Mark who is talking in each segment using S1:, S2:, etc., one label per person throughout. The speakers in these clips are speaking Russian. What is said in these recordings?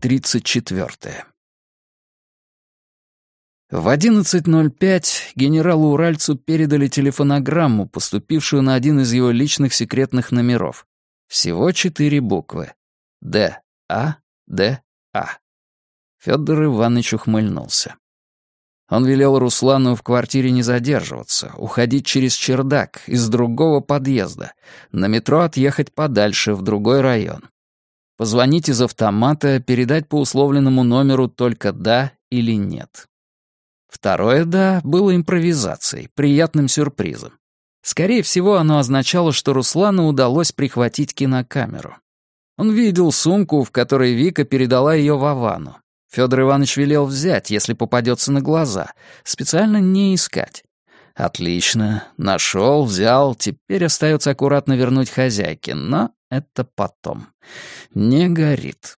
S1: 34. В 11.05 генералу Уральцу передали телефонограмму, поступившую на один из его личных секретных номеров. Всего четыре буквы. Д. А. Д. А. Федор Иванович ухмыльнулся. Он велел Руслану в квартире не задерживаться, уходить через чердак, из другого подъезда, на метро отъехать подальше, в другой район. Позвонить из автомата, передать по условленному номеру только «да» или «нет». Второе «да» было импровизацией, приятным сюрпризом. Скорее всего, оно означало, что Руслану удалось прихватить кинокамеру. Он видел сумку, в которой Вика передала ее Вовану. Федор Иванович велел взять, если попадется на глаза, специально не искать. Отлично, нашел, взял, теперь остается аккуратно вернуть хозяйке, но это потом. Не горит.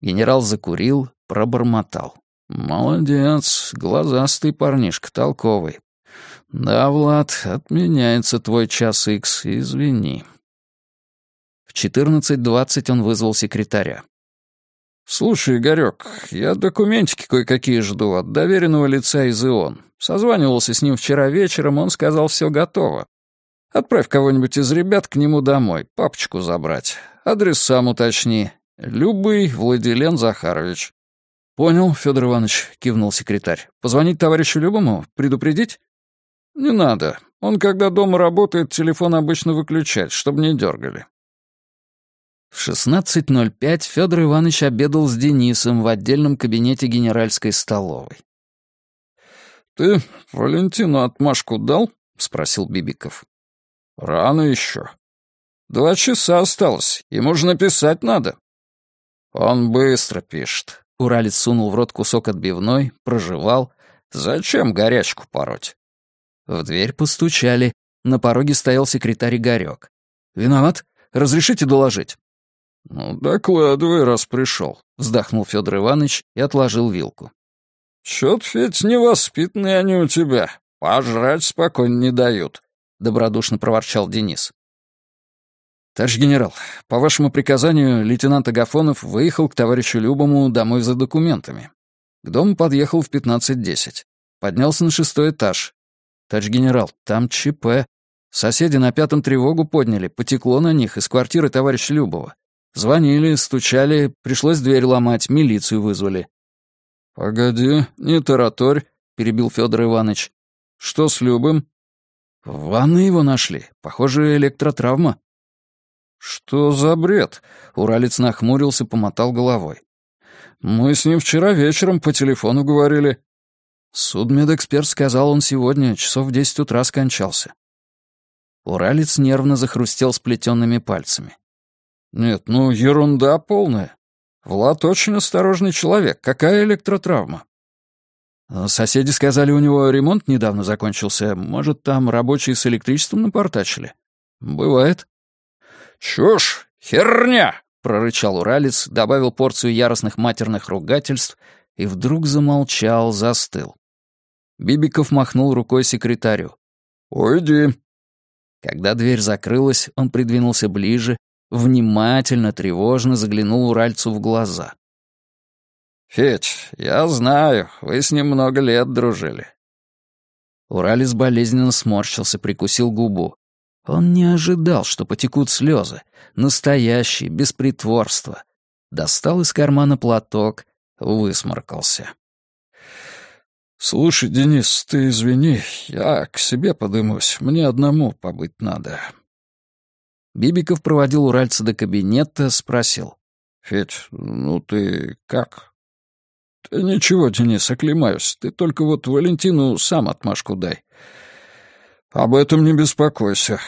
S1: Генерал закурил, пробормотал. «Молодец, глазастый парнишка, толковый. Да, Влад, отменяется твой час икс, извини». В 14.20 он вызвал секретаря. «Слушай, Игорёк, я документики кое-какие жду от доверенного лица из ИОН. Созванивался с ним вчера вечером, он сказал, все готово. Отправь кого-нибудь из ребят к нему домой, папочку забрать. Адрес сам уточни. Любый Владилен Захарович. «Понял, Федор Иванович», — кивнул секретарь. «Позвонить товарищу Любому? Предупредить?» «Не надо. Он, когда дома работает, телефон обычно выключает, чтобы не дергали». В 16.05 Федор Иванович обедал с Денисом в отдельном кабинете генеральской столовой.
S2: «Ты Валентину отмашку дал?» — спросил Бибиков. «Рано еще. Два часа осталось, ему же написать надо». «Он быстро пишет. Уралец сунул в рот кусок отбивной, прожевал. «Зачем горячку пороть?» В дверь постучали. На пороге стоял секретарь Игорёк. «Виноват? Разрешите доложить?»
S1: «Ну, докладывай, раз пришел», — вздохнул Федор Иванович и отложил вилку.
S2: «Чё-то, Федь, невоспитанные они у тебя. Пожрать спокойно не дают», — добродушно проворчал Денис.
S1: «Товарищ генерал, по вашему приказанию лейтенант Агафонов выехал к товарищу Любому домой за документами. К дому подъехал в 15.10. Поднялся на шестой этаж. Товарищ генерал, там ЧП. Соседи на пятом тревогу подняли, потекло на них из квартиры товарища Любова. Звонили, стучали, пришлось дверь ломать, милицию вызвали».
S2: «Погоди, не тараторь», — перебил Федор Иванович. «Что с Любым?»
S1: «В ванной его нашли. Похоже, электротравма».
S2: «Что за бред?» — Уралец нахмурился, помотал головой. «Мы с ним вчера вечером по телефону говорили».
S1: Судмедэксперт сказал, он сегодня, часов в десять утра скончался. Уралец нервно захрустел сплетенными пальцами.
S2: «Нет, ну ерунда полная. Влад очень осторожный человек. Какая электротравма?»
S1: «Соседи сказали, у него ремонт недавно закончился. Может, там рабочие с электричеством напортачили?»
S2: «Бывает».
S3: «Чушь! Херня!» — прорычал уралец,
S1: добавил порцию яростных матерных ругательств и вдруг замолчал, застыл. Бибиков махнул рукой секретарю.
S2: «Уйди».
S1: Когда дверь закрылась, он придвинулся ближе, внимательно, тревожно заглянул уральцу в глаза.
S2: «Федь, я знаю, вы с ним много лет дружили».
S1: Уралец болезненно сморщился, прикусил губу. Он не ожидал, что потекут слезы. Настоящие, без притворства. Достал из кармана платок, высморкался.
S2: «Слушай, Денис, ты извини, я к себе подымусь, мне одному побыть надо».
S1: Бибиков проводил уральца до кабинета, спросил.
S2: «Федь, ну ты как?» «Да ничего, Денис, оклемаюсь. Ты только вот Валентину сам отмашку дай. «Об этом не беспокойся».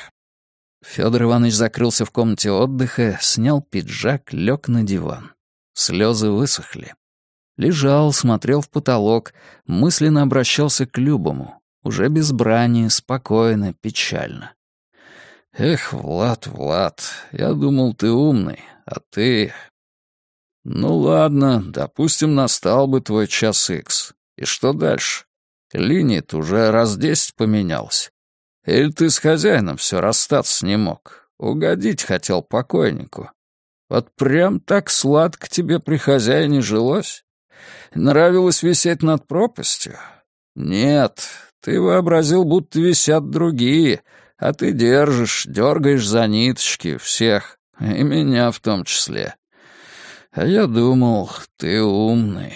S1: Федор Иванович закрылся в комнате отдыха, снял пиджак, лег на диван. Слезы высохли. Лежал, смотрел в потолок, мысленно обращался к Любому. Уже без брани, спокойно, печально.
S2: «Эх, Влад, Влад, я думал, ты умный, а ты...» «Ну ладно, допустим, настал бы твой час икс. И что дальше? Линия-то уже раз десять поменялась. Или ты с хозяином все расстаться не мог? Угодить хотел покойнику. Вот прям так сладко тебе при хозяине жилось? Нравилось висеть над пропастью? Нет, ты вообразил, будто висят другие, а ты держишь, дергаешь за ниточки всех, и меня в том числе. А я думал, ты умный».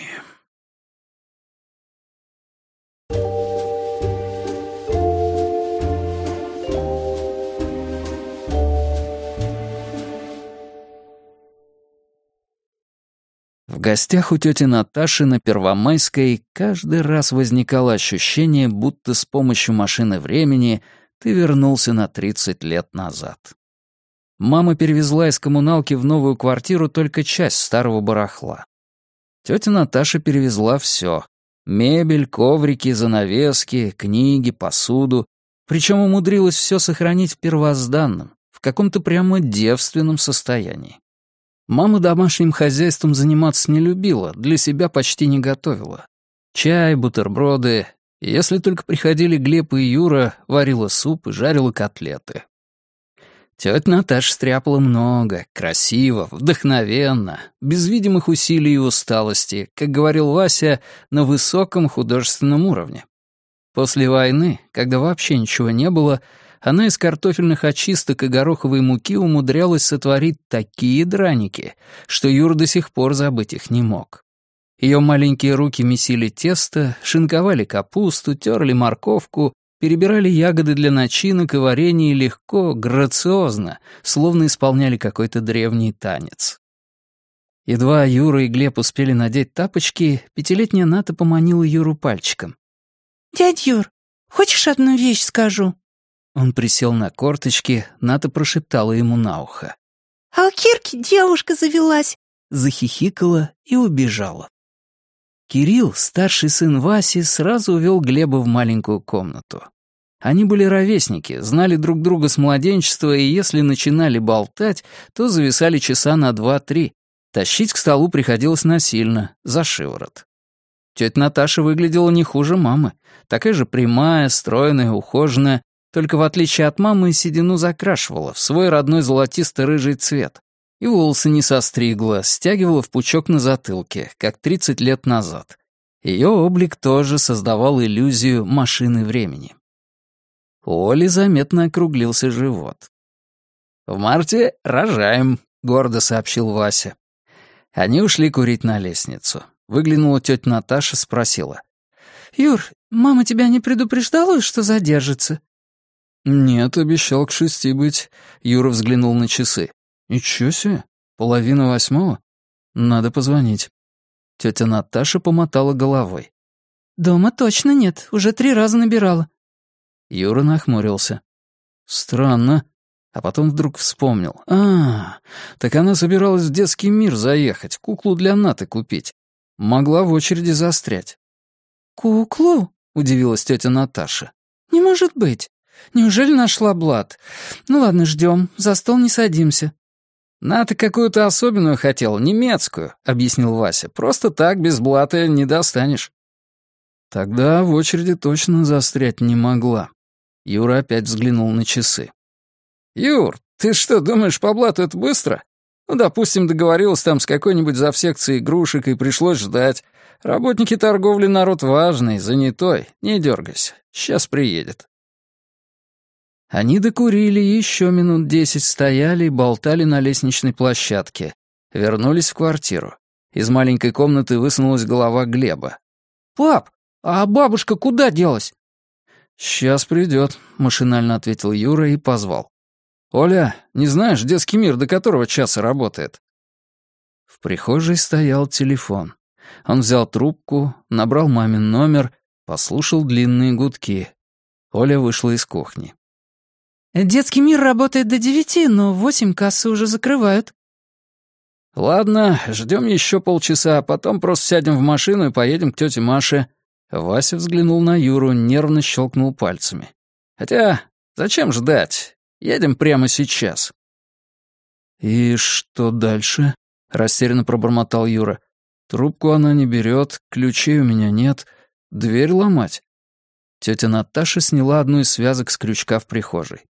S1: В гостях у тети Наташи на Первомайской каждый раз возникало ощущение, будто с помощью машины времени ты вернулся на 30 лет назад. Мама перевезла из коммуналки в новую квартиру только часть старого барахла. Тетя Наташа перевезла все: Мебель, коврики, занавески, книги, посуду. Причем умудрилась все сохранить в первозданном, в каком-то прямо девственном состоянии. Мама домашним хозяйством заниматься не любила, для себя почти не готовила. Чай, бутерброды. Если только приходили Глеб и Юра, варила суп и жарила котлеты. Тетя Наташа стряпала много, красиво, вдохновенно, без видимых усилий и усталости, как говорил Вася, на высоком художественном уровне. После войны, когда вообще ничего не было, она из картофельных очисток и гороховой муки умудрялась сотворить такие драники, что Юр до сих пор забыть их не мог. Ее маленькие руки месили тесто, шинковали капусту, терли морковку, перебирали ягоды для начинок и варенье легко, грациозно, словно исполняли какой-то древний танец. Едва Юра и Глеб успели надеть тапочки, пятилетняя Ната поманила Юру пальчиком.
S4: «Дядь Юр, хочешь одну вещь скажу?»
S1: Он присел на корточки, Ната прошептала ему на ухо.
S4: «А у Кирки девушка завелась!»
S1: Захихикала и убежала. Кирилл, старший сын Васи, сразу увел Глеба в маленькую комнату. Они были ровесники, знали друг друга с младенчества, и если начинали болтать, то зависали часа на два-три. Тащить к столу приходилось насильно, за шиворот. Тетя Наташа выглядела не хуже мамы, такая же прямая, стройная, ухоженная, только в отличие от мамы седину закрашивала в свой родной золотисто-рыжий цвет. И волосы не состригла, стягивала в пучок на затылке, как 30 лет назад. Ее облик тоже создавал иллюзию машины времени. У Оли заметно округлился живот. «В марте рожаем», — гордо сообщил Вася. Они ушли курить на лестницу. Выглянула тетя Наташа, спросила.
S4: «Юр, мама тебя не предупреждала, что задержится?»
S2: «Нет, обещал к шести быть». Юра взглянул на часы. «Ничего себе, половина восьмого? Надо позвонить». Тетя Наташа помотала головой.
S4: «Дома точно нет, уже три раза набирала».
S1: Юра нахмурился. «Странно». А потом вдруг вспомнил. «А, так она собиралась в детский мир заехать, куклу для Наты купить. Могла в очереди застрять».
S4: «Куклу?» — удивилась тетя Наташа. «Не может быть. Неужели нашла блат? Ну ладно, ждем, за стол не садимся».
S1: «Ната какую-то особенную хотел, немецкую», — объяснил Вася. «Просто так, без блата, не достанешь».
S2: Тогда в очереди точно застрять не могла. Юра опять взглянул на часы.
S1: «Юр, ты что, думаешь, по блату это быстро? Ну, допустим, договорилась там с какой-нибудь завсекцией игрушек и пришлось ждать. Работники торговли народ важный, занятой. Не дергайся, сейчас приедет». Они докурили, еще минут десять стояли и болтали на лестничной площадке. Вернулись в квартиру. Из маленькой комнаты высунулась голова Глеба.
S4: «Пап, а бабушка куда делась?»
S2: «Сейчас придет», — машинально ответил Юра и позвал. «Оля, не знаешь, детский мир до которого часа работает?» В прихожей стоял телефон. Он взял трубку, набрал мамин номер, послушал длинные гудки. Оля вышла из кухни.
S4: Детский мир работает до девяти, но восемь кассы уже закрывают.
S1: Ладно, ждем еще полчаса, а потом просто сядем в машину и поедем к тете Маше. Вася взглянул на Юру, нервно щелкнул пальцами. Хотя, зачем ждать? Едем прямо сейчас.
S2: «И что дальше?» — растерянно пробормотал Юра. «Трубку она не берет, ключей у меня нет. Дверь ломать?» Тетя Наташа сняла одну из связок с крючка в прихожей.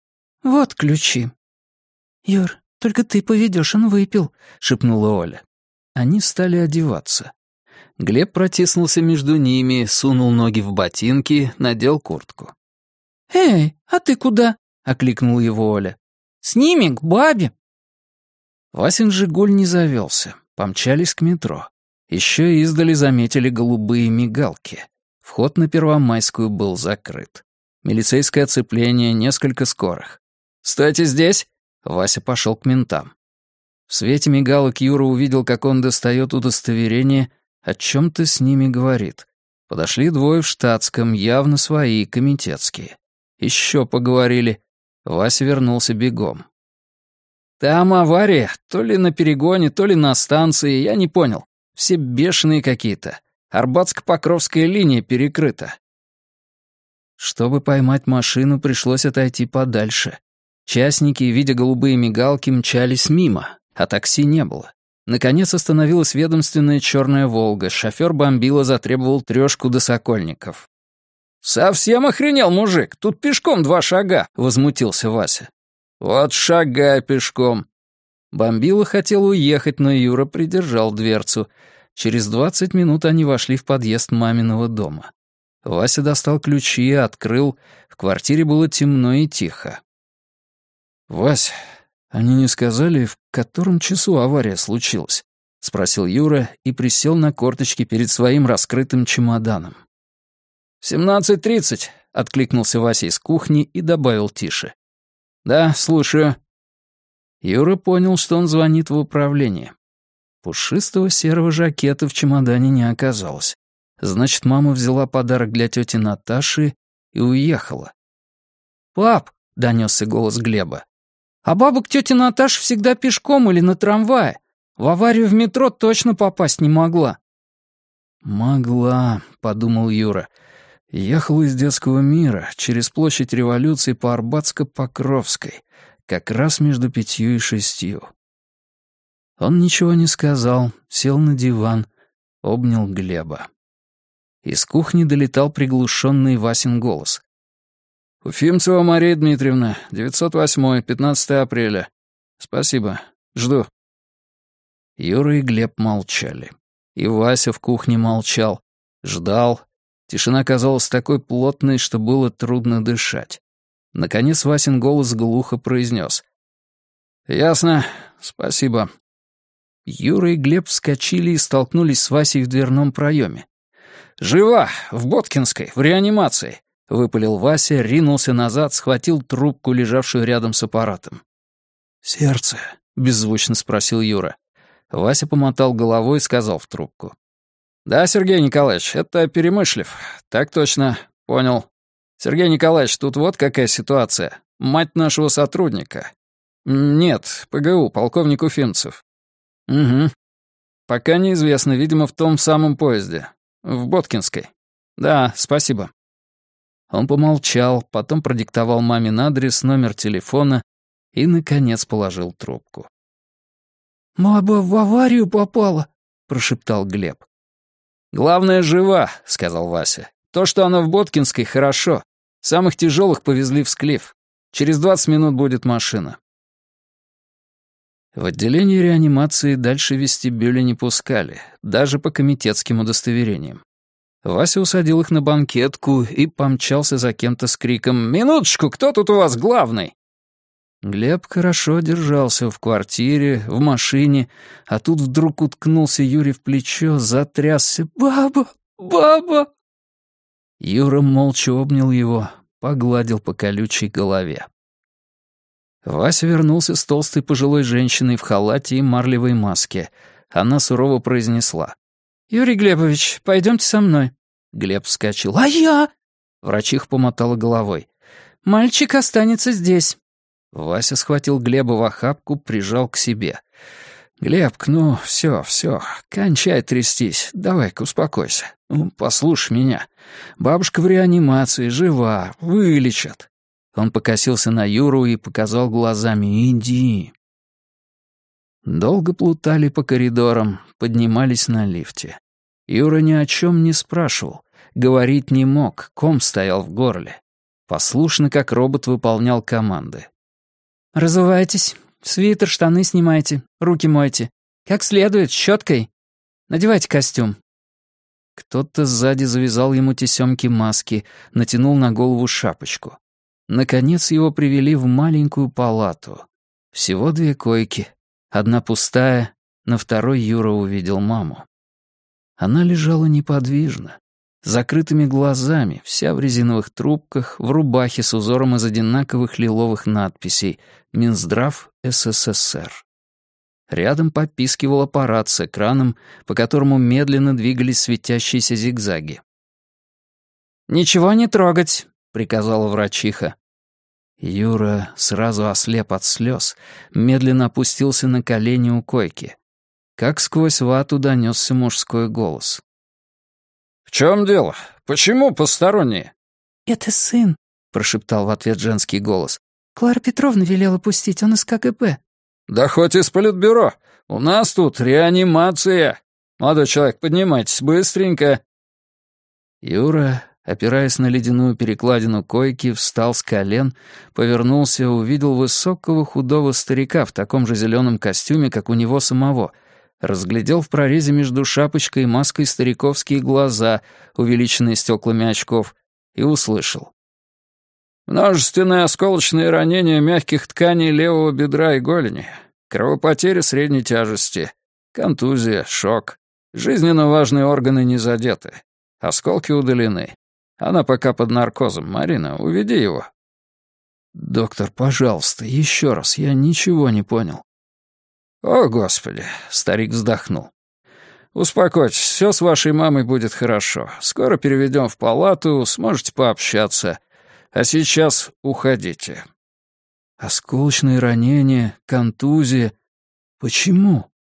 S4: «Вот ключи». «Юр, Только ты поведешь, он выпил», —
S1: шепнула Оля. Они стали одеваться. Глеб протиснулся между ними, сунул ноги в ботинки, надел куртку.
S4: «Эй, а ты куда?» — окликнул его Оля. «С ними, к бабе».
S1: Васин «Жигуль» не завелся. Помчались к метро. Еще издали заметили голубые мигалки. Вход на Первомайскую был закрыт. Милицейское оцепление, несколько скорых. «Стойте здесь!» Вася пошел к ментам. В свете мигалок Юра увидел, как он достает удостоверение, о чем-то с ними говорит. Подошли двое в штатском, явно свои, комитетские. Еще поговорили. Вася вернулся бегом. «Там авария, то ли на перегоне, то ли на станции, я не понял. Все бешеные какие-то. Арбатско-Покровская линия перекрыта». Чтобы поймать машину, пришлось отойти подальше. Частники, видя голубые мигалки, мчались мимо, а такси не было. Наконец остановилась ведомственная черная «Волга». Шофер бомбила, затребовал трешку до Сокольников. «Совсем охренел, мужик! Тут пешком два шага!» — возмутился Вася. «Вот шагай пешком!» Бомбила хотел уехать, но Юра придержал дверцу. Через двадцать минут они вошли в подъезд маминого дома. Вася достал ключи, открыл. В квартире было темно и тихо. «Вась, они не сказали, в котором часу авария случилась?» — спросил Юра и присел на корточки перед своим раскрытым чемоданом. «В семнадцать тридцать», — откликнулся Вася из кухни и добавил тише. «Да, слушаю». Юра понял, что он звонит в управление. Пушистого серого жакета в чемодане не оказалось. Значит, мама взяла подарок для тети Наташи и уехала. «Пап», — донесся голос Глеба, «а баба к тете Наташе всегда пешком или на трамвае. В аварию в метро точно попасть не могла». «Могла», — подумал Юра, — Ехал из детского мира через площадь революции по Арбатско-Покровской, как раз между пятью и шестью. Он ничего не сказал, сел на диван, обнял Глеба. Из кухни долетал приглушенный Васин голос. «Уфимцева Мария Дмитриевна, 908 15 апреля. Спасибо. Жду». Юра и Глеб молчали. И Вася в кухне молчал. Ждал, Тишина казалась такой плотной, что было трудно дышать. Наконец Васин голос глухо произнес. «Ясно. Спасибо». Юра и Глеб вскочили и столкнулись с Васей в дверном проеме. «Жива! В Боткинской, в реанимации!» — выпалил Вася, ринулся назад, схватил трубку, лежавшую рядом с аппаратом. «Сердце?» — беззвучно спросил Юра. Вася помотал головой и сказал в трубку. «Да, Сергей Николаевич, это Перемышлев. Так точно. Понял. Сергей Николаевич, тут вот какая ситуация. Мать нашего сотрудника. Нет, ПГУ, полковник Уфимцев. Угу. Пока неизвестно, видимо, в том самом поезде. В Боткинской. Да, спасибо. Он помолчал, потом продиктовал мамин адрес, номер телефона и, наконец, положил трубку. «Мама в аварию попала», — прошептал Глеб. «Главное, жива», — сказал Вася. «То, что она в Боткинской, хорошо. Самых тяжелых повезли в Склиф. Через двадцать минут будет машина». В отделении реанимации дальше вестибюля не пускали, даже по комитетским удостоверениям. Вася усадил их на банкетку и помчался за кем-то с криком «Минуточку, кто тут у вас главный?» Глеб хорошо держался в квартире, в машине, а тут вдруг уткнулся Юре в плечо, затрясся. «Баба! Баба!» Юра молча обнял его, погладил по колючей голове. Вася вернулся с толстой пожилой женщиной в халате и марлевой маске. Она сурово произнесла. «Юрий Глебович, пойдемте со мной». Глеб вскочил. «А я?» Врачиха помотала головой. «Мальчик останется здесь. Вася схватил Глеба в охапку, прижал к себе. «Глеб, ну, все, все, кончай трястись, давай-ка успокойся. Ну, послушай меня. Бабушка в реанимации, жива, вылечат». Он покосился на Юру и показал глазами «Иди». Долго плутали по коридорам, поднимались на лифте. Юра ни о чем не спрашивал, говорить не мог, ком стоял в горле. Послушно, как робот, выполнял команды. «Разувайтесь.
S4: Свитер, штаны снимайте, руки мойте. Как следует, щеткой. Надевайте костюм».
S1: Кто-то сзади завязал ему тесемки маски, натянул на голову шапочку. Наконец его привели в маленькую палату. Всего две койки. Одна пустая, на второй Юра увидел маму. Она лежала неподвижно, закрытыми глазами, вся в резиновых трубках, в рубахе с узором из одинаковых лиловых надписей «Минздрав СССР». Рядом попискивал аппарат с экраном, по которому медленно двигались светящиеся зигзаги.
S4: «Ничего не трогать», — приказала врачиха.
S1: Юра сразу ослеп от слез, медленно опустился на колени у койки. Как сквозь вату донесся мужской голос.
S2: «В чем дело? Почему посторонние?»
S4: «Это сын», — прошептал в ответ женский голос. «Клара Петровна велела пустить, он из КГБ».
S2: «Да хоть из политбюро. У нас тут реанимация. Молодой человек, поднимайтесь быстренько».
S1: Юра, опираясь на ледяную перекладину койки, встал с колен, повернулся, увидел высокого худого старика в таком же зеленом костюме, как у него самого, разглядел в прорезе между шапочкой и маской стариковские глаза, увеличенные стеклами очков, и услышал.
S2: Множественные осколочные ранения мягких тканей левого бедра и голени, кровопотеря средней тяжести, контузия, шок. Жизненно важные органы не задеты. Осколки удалены. Она пока под наркозом. Марина, уведи его.
S1: «Доктор, пожалуйста, еще раз, я ничего не понял».
S2: «О, Господи!» — старик вздохнул. «Успокойтесь, все с вашей мамой будет хорошо. Скоро переведем в палату, сможете пообщаться. А сейчас уходите».
S1: «Осколочные ранения, контузия. Почему?»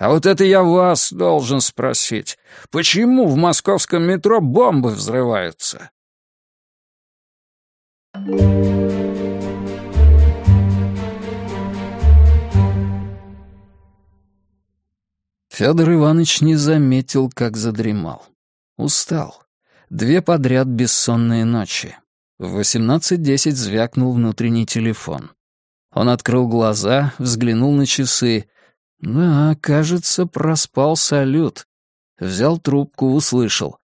S2: «А вот это я вас должен спросить. Почему в московском метро бомбы взрываются?»
S1: Федор Иванович не заметил, как задремал. Устал. Две подряд бессонные ночи. В 18.10 звякнул внутренний телефон. Он открыл глаза, взглянул на часы. Да, кажется, проспал салют. Взял трубку, услышал.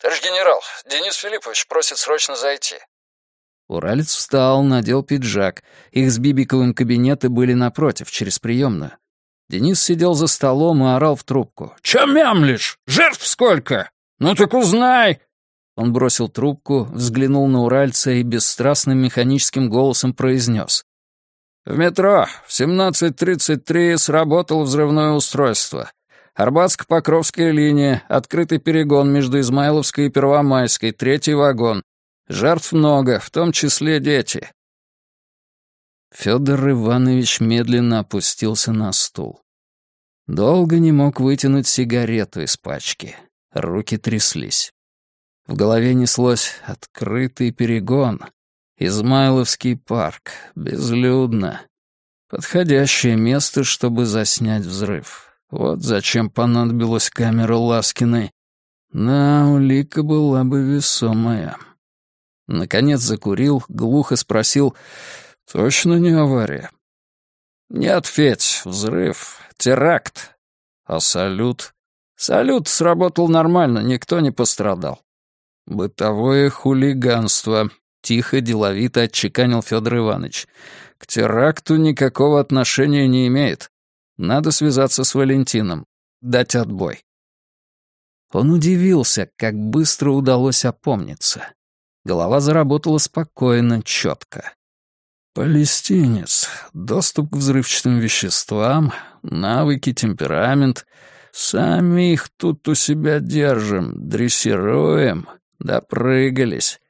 S2: «Товарищ генерал, Денис Филиппович просит срочно зайти».
S1: Уралец встал, надел пиджак. Их с Бибиковым кабинеты были напротив, через приемную. Денис сидел за столом и орал в трубку.
S2: «Чё мямлишь? Жертв сколько? Ну так узнай!»
S1: Он бросил трубку, взглянул на уральца и бесстрастным механическим голосом произнес.
S2: «В метро в 17.33 сработало взрывное устройство. Арбатско-Покровская линия, открытый перегон между Измайловской и Первомайской, третий вагон. Жертв много, в том числе дети».
S1: Федор Иванович медленно опустился на стул. Долго не мог вытянуть сигарету из пачки. Руки тряслись. В голове неслось открытый перегон. Измайловский парк. Безлюдно. Подходящее место, чтобы заснять взрыв. Вот зачем понадобилась камера Ласкиной. Да, улика была бы весомая. Наконец закурил, глухо спросил, «Точно не авария?»
S2: «Нет, Федь, взрыв, теракт. А салют?» «Салют сработал нормально, никто не пострадал.
S1: «Бытовое хулиганство», — тихо, деловито отчеканил Федор Иванович. «К теракту никакого отношения не имеет. Надо связаться с Валентином, дать отбой». Он удивился, как быстро удалось опомниться. Голова заработала спокойно, четко. Палестинец, доступ к взрывчатым веществам, навыки, темперамент. Сами их тут у себя держим, дрессируем, Допрыгались.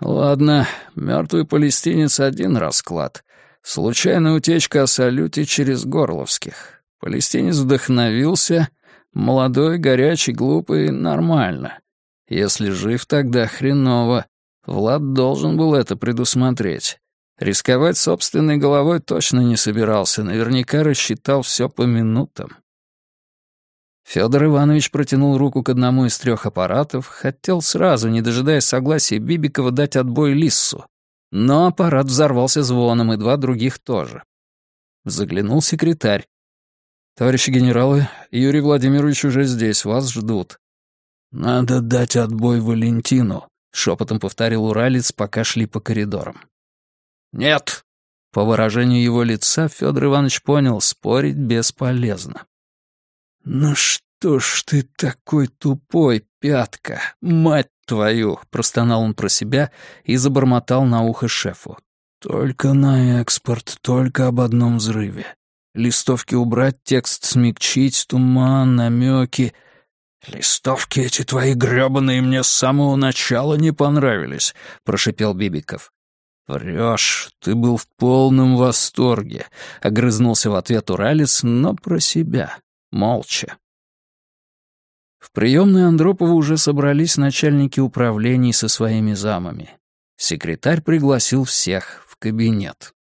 S1: Ладно, мертвый палестинец один расклад. Случайная утечка о салюте через Горловских. Палестинец вдохновился. Молодой, горячий, глупый — нормально. Если жив, тогда хреново. Влад должен был это предусмотреть. Рисковать собственной головой точно не собирался, наверняка рассчитал все по минутам. Федор Иванович протянул руку к одному из трех аппаратов, хотел сразу, не дожидаясь согласия Бибикова, дать отбой Лиссу. Но аппарат взорвался звоном, и два других тоже. Заглянул секретарь. «Товарищи генералы, Юрий Владимирович уже здесь, вас ждут».
S2: «Надо дать отбой Валентину», —
S1: шепотом повторил Уралец, пока шли по коридорам.
S2: «Нет!»
S1: По выражению его лица Федор Иванович понял, спорить бесполезно. «Ну что ж ты такой тупой, пятка, мать твою!» — простонал он про себя и забормотал на ухо шефу. «Только на экспорт, только об одном взрыве. Листовки убрать, текст смягчить, туман, намеки. «Листовки эти твои грёбаные мне с самого начала не понравились», — прошипел Бибиков. «Врёшь, ты был в полном восторге», — огрызнулся в ответ Уралец, но про себя, молча. В приемной Андропова уже собрались начальники управлений со своими замами. Секретарь пригласил всех в кабинет.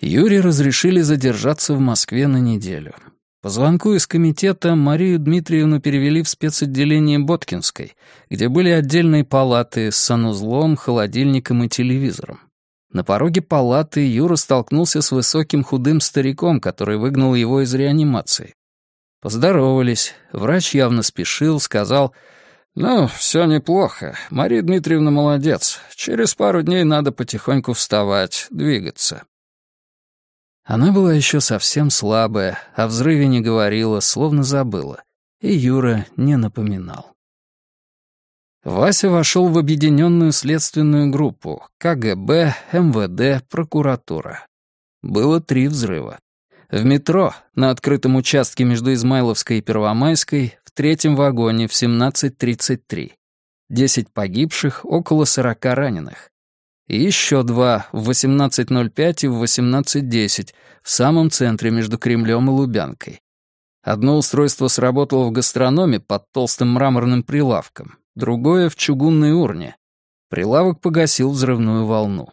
S1: Юре разрешили задержаться в Москве на неделю. По звонку из комитета Марию Дмитриевну перевели в спецотделение Боткинской, где были отдельные палаты с санузлом, холодильником и телевизором. На пороге палаты Юра столкнулся с высоким худым стариком, который выгнал его из реанимации. Поздоровались. Врач явно спешил, сказал, «Ну, все неплохо. Мария Дмитриевна молодец. Через пару дней надо потихоньку вставать, двигаться». Она была еще совсем слабая, о взрыве не говорила, словно забыла. И Юра не напоминал. Вася вошел в объединенную следственную группу КГБ, МВД, прокуратура. Было три взрыва. В метро, на открытом участке между Измайловской и Первомайской, в третьем вагоне в 17.33. Десять погибших, около сорока раненых. И еще два в 18.05 и в 18.10 в самом центре между Кремлем и Лубянкой. Одно устройство сработало в гастрономе под толстым мраморным прилавком, другое — в чугунной урне. Прилавок погасил взрывную волну.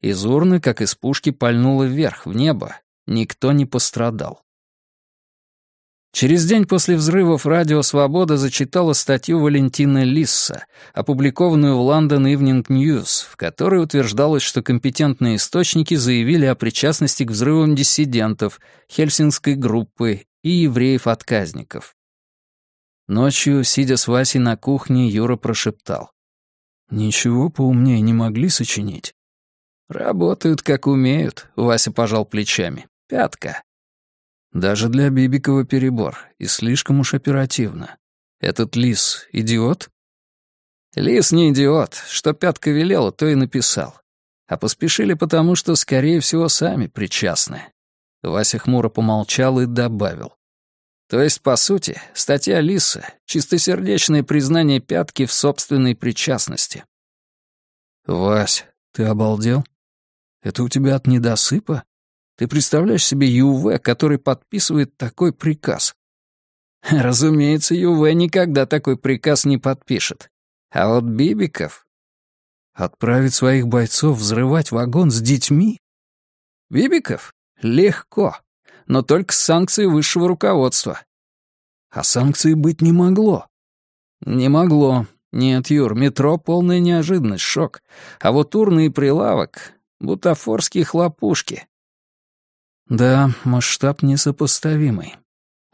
S1: Из урны, как из пушки, пальнуло вверх, в небо. Никто не пострадал. Через день после взрывов «Радио Свобода» зачитала статью Валентина Лисса, опубликованную в London Evening News, в которой утверждалось, что компетентные источники заявили о причастности к взрывам диссидентов, хельсинской группы и евреев-отказников. Ночью, сидя с Васей на кухне, Юра прошептал. «Ничего поумнее не могли сочинить?» «Работают, как умеют», — Вася пожал плечами. «Пятка». Даже для Бибикова перебор, и слишком уж оперативно. Этот лис — идиот? Лис не идиот. Что пятка велела, то и написал. А поспешили потому, что, скорее всего, сами причастны. Вася хмуро помолчал и добавил. То есть, по сути, статья Лиса — чистосердечное признание пятки в собственной причастности. «Вась, ты обалдел? Это у тебя от недосыпа? Ты представляешь себе ЮВ, который подписывает такой приказ? Разумеется, ЮВ никогда такой приказ не подпишет. А вот Бибиков... Отправить своих бойцов взрывать вагон с детьми? Бибиков? Легко. Но только с санкцией высшего руководства. А санкций быть не могло. Не могло. Нет, Юр, метро — полная неожиданность, шок. А вот урны и прилавок — бутафорские хлопушки. Да, масштаб несопоставимый.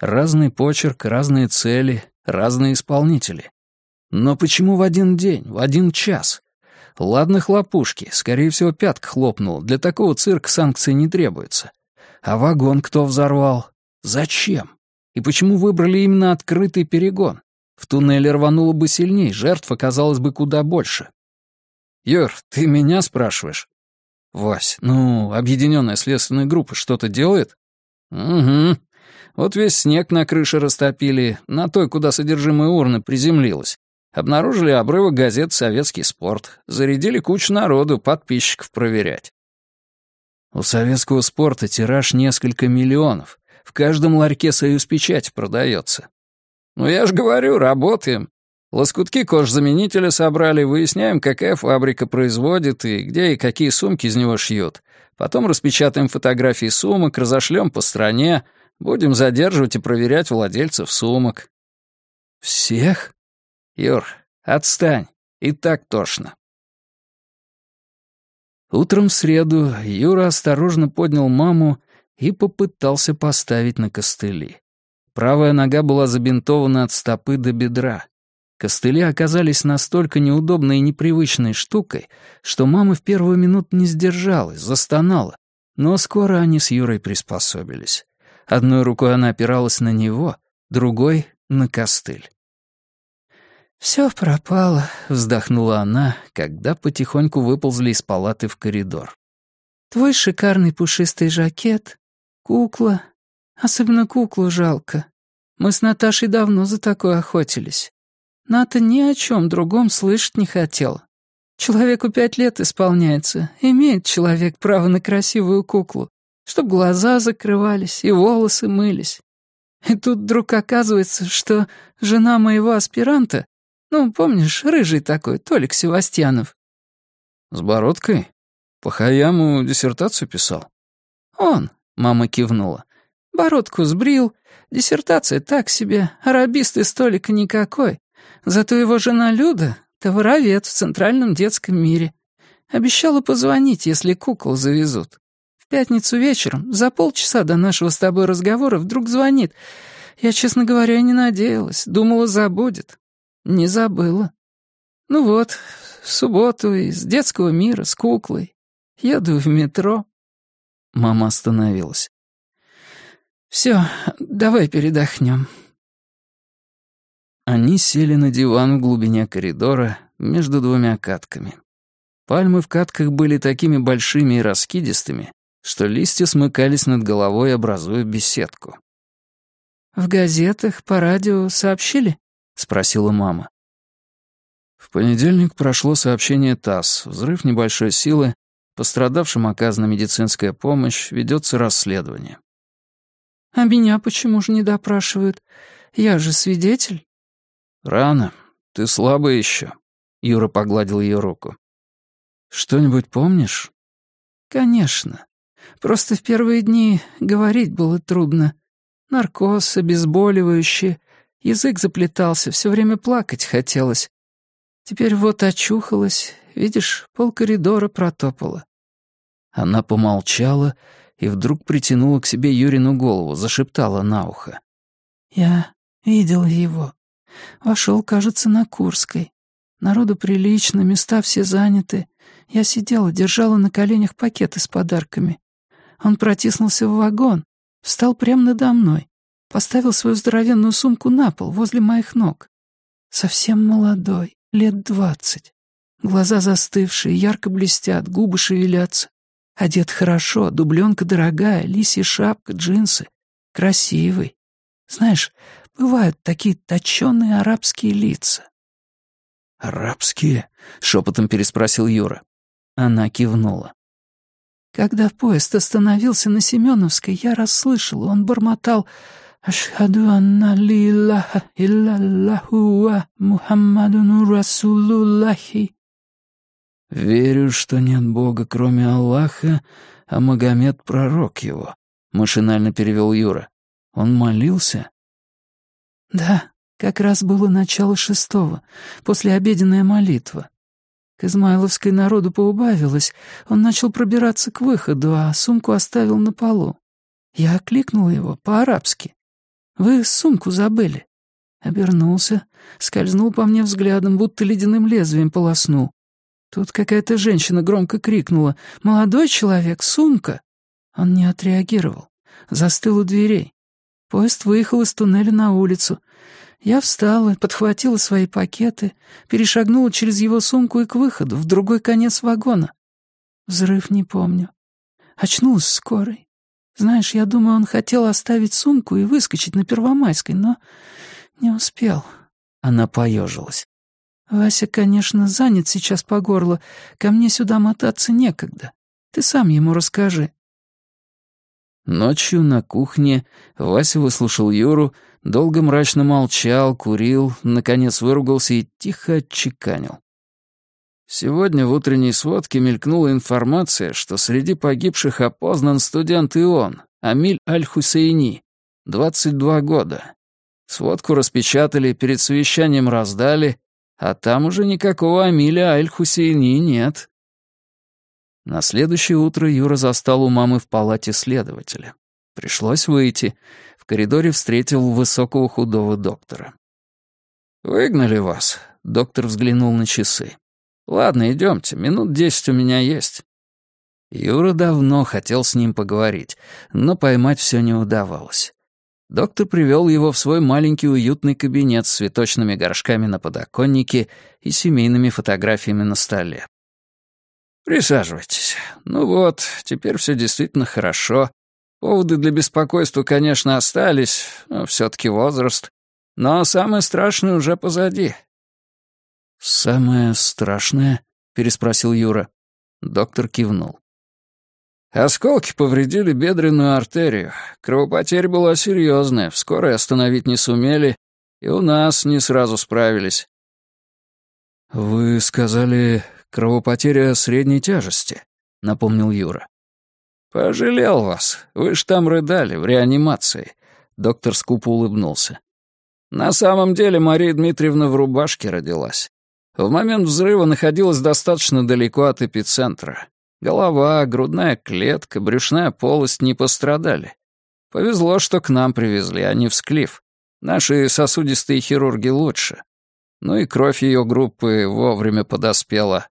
S1: Разный почерк, разные цели, разные исполнители. Но почему в один день, в один час? Ладно, хлопушки, скорее всего, пятка хлопнула, для такого цирка санкций не требуется. А вагон кто взорвал? Зачем? И почему выбрали именно открытый перегон? В туннеле рвануло бы сильней, жертв оказалось бы куда больше. Юр, ты меня спрашиваешь? «Вась, ну, объединенная следственная группа что-то делает?» «Угу. Вот весь снег на крыше растопили, на той, куда содержимое урны приземлилось. Обнаружили обрывы газет «Советский спорт». Зарядили кучу народу, подписчиков проверять. У советского спорта тираж несколько миллионов. В каждом ларьке «Союз Печать» продается. Ну я ж говорю, работаем. Лоскутки кожзаменителя собрали, выясняем, какая фабрика производит и где и какие сумки из него шьют. Потом распечатаем фотографии сумок, разошлем по стране, Будем задерживать и проверять владельцев сумок». «Всех?» «Юр, отстань. И так тошно». Утром в среду Юра осторожно поднял маму и попытался поставить на костыли. Правая нога была забинтована от стопы до бедра. Костыли оказались настолько неудобной и непривычной штукой, что мама в первую минуту не сдержалась, застонала. Но скоро они с Юрой приспособились. Одной рукой она опиралась на него, другой — на костыль. «Все пропало», — вздохнула она, когда потихоньку выползли из палаты в коридор. «Твой шикарный пушистый жакет, кукла. Особенно куклу жалко. Мы с Наташей давно за такой охотились. Ната ни о чем другом слышать не хотел. Человеку пять лет исполняется. Имеет человек право на красивую куклу, чтоб глаза закрывались и волосы мылись. И тут вдруг оказывается, что жена моего аспиранта ну, помнишь, рыжий такой, Толик Севастьянов?» «С бородкой? По Хаяму диссертацию писал?»
S4: «Он», — мама кивнула. «Бородку сбрил, диссертация так себе, арабист из Толика никакой. Зато его жена Люда — товаровед в центральном детском мире. Обещала позвонить, если кукол завезут. В пятницу вечером, за полчаса до нашего с тобой разговора, вдруг звонит. Я, честно говоря, не надеялась, думала, забудет. Не забыла. Ну вот, в субботу из детского мира с куклой. Еду в метро. Мама остановилась. Все, давай передохнем.
S1: Они сели на диван в глубине коридора между двумя катками. Пальмы в катках были такими большими и раскидистыми, что листья смыкались над головой, образуя беседку.
S4: «В газетах, по радио сообщили?» — спросила мама.
S1: В понедельник прошло сообщение ТАСС. Взрыв небольшой силы. Пострадавшим оказана медицинская помощь. Ведется расследование.
S4: «А меня почему же не допрашивают? Я же свидетель».
S1: «Рано. Ты слабая еще». Юра погладил ее руку. «Что-нибудь помнишь?»
S4: «Конечно. Просто в первые дни говорить было трудно. Наркоз, обезболивающие, Язык заплетался, все время плакать хотелось. Теперь вот очухалась, видишь, пол коридора протопала.
S1: Она помолчала и вдруг притянула к себе Юрину голову, зашептала на ухо.
S4: «Я видела его. Вошел, кажется, на Курской. Народу прилично, места все заняты. Я сидела, держала на коленях пакеты с подарками. Он протиснулся в вагон, встал прямо надо мной поставил свою здоровенную сумку на пол возле моих ног. Совсем молодой, лет двадцать. Глаза застывшие, ярко блестят, губы шевелятся. Одет хорошо, дубленка дорогая, лисья шапка, джинсы. Красивый. Знаешь, бывают такие точёные арабские лица.
S1: «Арабские?» — шепотом переспросил Юра. Она кивнула.
S4: Когда поезд остановился на Семеновской, я расслышал, он бормотал «Ашхаду анна ли илляха иллаллаху ва Мухаммадуну Расулуллахи».
S1: «Верю, что нет Бога, кроме Аллаха, а Магомед — пророк его», — машинально перевел Юра. «Он молился?»
S4: «Да, как раз было начало шестого, послеобеденная молитва. К Измайловской народу поубавилось, он начал пробираться к выходу, а сумку оставил на полу. Я окликнул его по-арабски. Вы сумку забыли». Обернулся, скользнул по мне взглядом, будто ледяным лезвием полоснул. Тут какая-то женщина громко крикнула «Молодой человек, сумка!» Он не отреагировал, застыл у дверей. Поезд выехал из туннеля на улицу. Я встала, подхватила свои пакеты, перешагнула через его сумку и к выходу, в другой конец вагона. Взрыв не помню. Очнулась скорой. Знаешь, я думаю, он хотел оставить сумку и выскочить на Первомайской, но не успел».
S1: Она поежилась.
S4: «Вася, конечно, занят сейчас по горло. Ко мне сюда мотаться некогда. Ты сам ему расскажи».
S1: Ночью на кухне Вася выслушал Юру, долго мрачно молчал, курил, наконец выругался и тихо отчеканил. Сегодня в утренней сводке мелькнула информация, что среди погибших опознан студент ИОН, Амиль Аль-Хусейни. 22 года. Сводку распечатали, перед совещанием раздали, а там уже никакого Амиля Аль-Хусейни нет. На следующее утро Юра застал у мамы в палате следователя. Пришлось выйти. В коридоре встретил высокого худого доктора. «Выгнали вас?» — доктор взглянул на часы. «Ладно, идемте, минут десять у меня есть». Юра давно хотел с ним поговорить, но поймать все не удавалось. Доктор привел его в свой маленький уютный кабинет с цветочными горшками на подоконнике и семейными фотографиями на столе. «Присаживайтесь. Ну вот, теперь все действительно хорошо. Поводы для беспокойства, конечно, остались, но все-таки возраст. Но самое страшное уже позади». «Самое страшное?» — переспросил Юра. Доктор кивнул.
S2: Осколки повредили бедренную артерию. Кровопотеря была серьезная, в скорой остановить не сумели, и у нас не сразу справились.
S1: «Вы сказали, кровопотеря средней тяжести», — напомнил Юра.
S2: «Пожалел вас. Вы ж там рыдали, в реанимации». Доктор скупо улыбнулся. «На самом деле Мария Дмитриевна в рубашке родилась. В момент взрыва находилась достаточно далеко от эпицентра. Голова, грудная клетка, брюшная полость не пострадали. Повезло, что к нам привезли, а не в Склиф. Наши сосудистые хирурги лучше. Ну и кровь ее группы вовремя подоспела.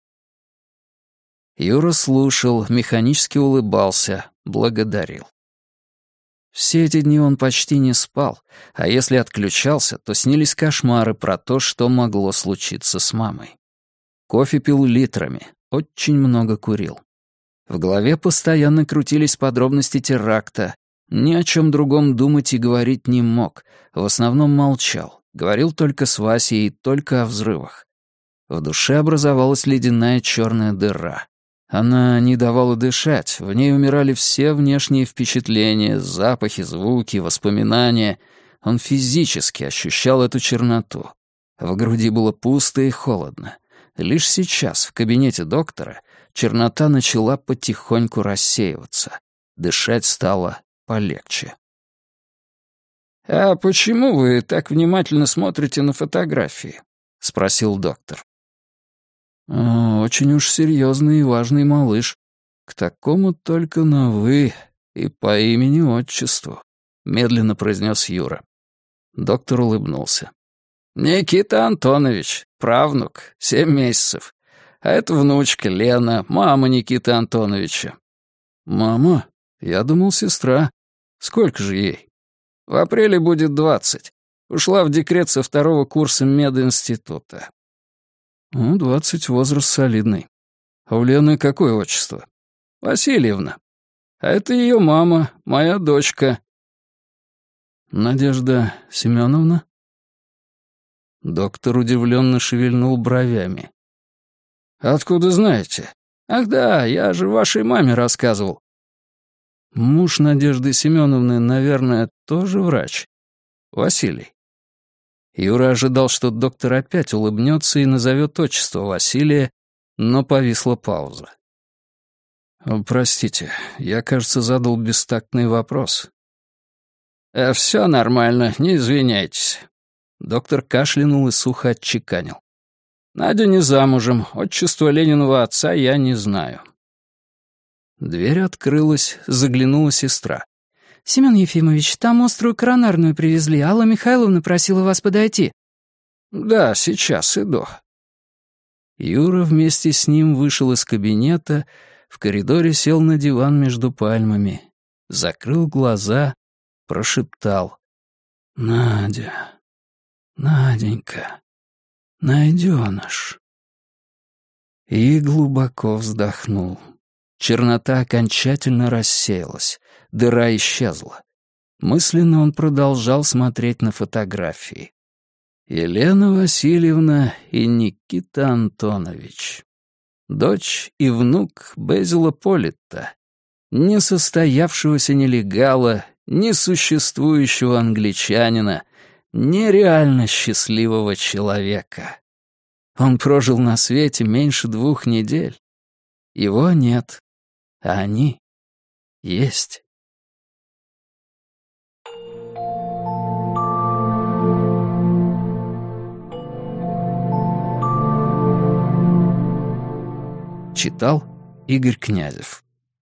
S1: Юра слушал, механически улыбался, благодарил. Все эти дни он почти не спал, а если отключался, то снились кошмары про то, что могло случиться с мамой. Кофе пил литрами, очень много курил. В голове постоянно крутились подробности теракта. Ни о чем другом думать и говорить не мог. В основном молчал. Говорил только с Васей и только о взрывах. В душе образовалась ледяная черная дыра. Она не давала дышать, в ней умирали все внешние впечатления, запахи, звуки, воспоминания. Он физически ощущал эту черноту. В груди было пусто и холодно. Лишь сейчас, в кабинете доктора, чернота начала потихоньку рассеиваться. Дышать стало полегче.
S2: «А почему вы так внимательно смотрите на фотографии?» — спросил доктор.
S1: «Очень уж серьезный и важный малыш. К такому только на «вы» и по имени-отчеству», — медленно произнес Юра. Доктор улыбнулся.
S2: «Никита Антонович, правнук, семь месяцев. А это внучка Лена, мама Никиты Антоновича.
S1: Мама? Я думал, сестра. Сколько же ей?
S2: В апреле будет двадцать. Ушла в декрет со второго курса мединститута.
S1: Ну, двадцать возраст солидный. А у Лены какое отчество?
S2: Васильевна. А это ее мама, моя дочка.
S1: Надежда Семеновна? Доктор удивленно шевельнул бровями.
S2: «Откуда знаете?» «Ах да, я же вашей маме рассказывал».
S1: «Муж Надежды Семеновны, наверное, тоже врач. Василий». Юра ожидал, что доктор опять улыбнется и назовет отчество Василия, но повисла пауза. «Простите, я, кажется, задал бестактный вопрос».
S2: «Э, «Все нормально, не извиняйтесь».
S1: Доктор кашлянул и сухо отчеканил.
S2: Надя не замужем, отчество Лениного отца я не знаю».
S1: Дверь открылась, заглянула сестра.
S4: «Семен Ефимович, там острую коронарную привезли. Алла Михайловна просила вас подойти».
S2: «Да, сейчас иду».
S1: Юра вместе с ним вышел из кабинета, в коридоре сел на диван между пальмами, закрыл глаза, прошептал. «Надя, Наденька». Найденыш. И глубоко вздохнул. Чернота окончательно рассеялась, дыра исчезла. Мысленно он продолжал смотреть на фотографии. Елена Васильевна и Никита Антонович. Дочь и внук Безила Политта. Несостоявшегося нелегала, несуществующего англичанина, нереально счастливого человека. Он прожил на свете меньше двух недель. Его нет, а они есть. Читал Игорь Князев